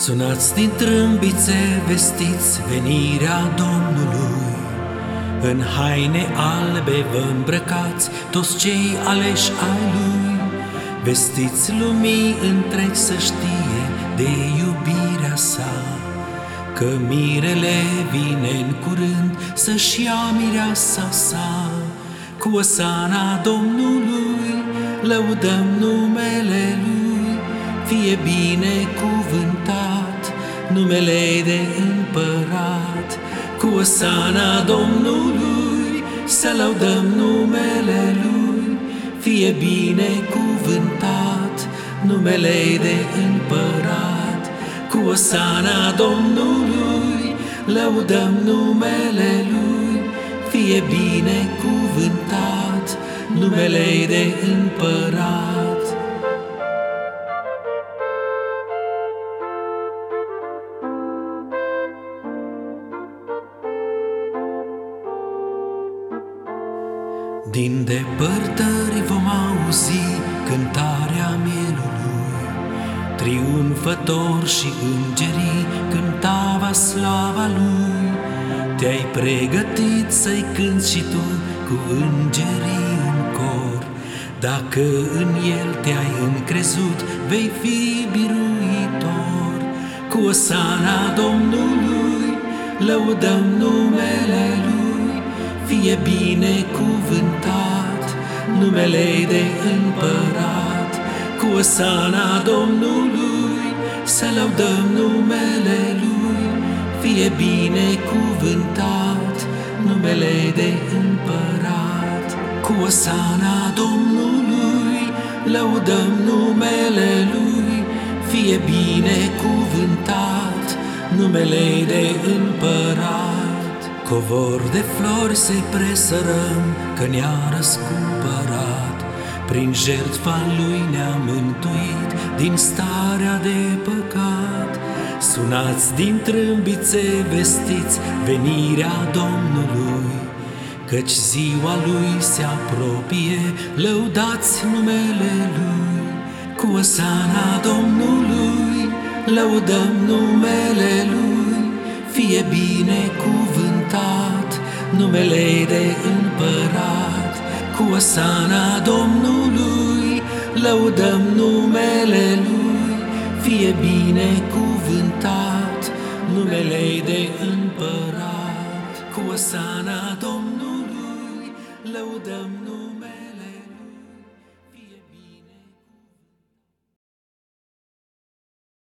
Sunați din trâmbițe, vestiți venirea Domnului. În haine albe vă îmbrăcați toți cei aleși ai Lui. Vestiți lumii întregi să știe de iubirea sa, Că mirele vine în curând să-și ia mireasa sa. Cu osana Domnului lăudăm numele Lui, fie binecuvântat numele de împărat. Cu osana Domnului să lăudăm numele Lui, fie binecuvântat numele de împărat. Cu osana Domnului lăudăm numele Lui, fie binecuvântat numele de împărat. Din depărtări vom auzi cântarea mielului, Triumfător și îngerii cântava slava lui. Te-ai pregătit să-i cânti și tu cu îngerii în cor, Dacă în el te-ai încrezut, vei fi biruitor. Cu osana Domnului lăudăm numele Lui, fie binecuvântat numele de împărat. Cu osana Domnului să lăudăm numele Lui, fie binecuvântat numele de împărat. Cu osana Domnului lăudăm numele Lui, fie binecuvântat numele de împărat. Covor de flori să-i presărăm, că ne-a răscumpărat. Prin jertfa Lui ne-a mântuit din starea de păcat. Sunați din trâmbițe, vestiți venirea Domnului, Căci ziua Lui se apropie, lăudați numele Lui. Cu osana Domnului lăudăm numele Lui, Fie binecuvântat numele de împărat. Cu osana Domnului lăudăm numele Lui, Fie binecuvântat numele de împărat. Cu osana Domnului lăudăm numele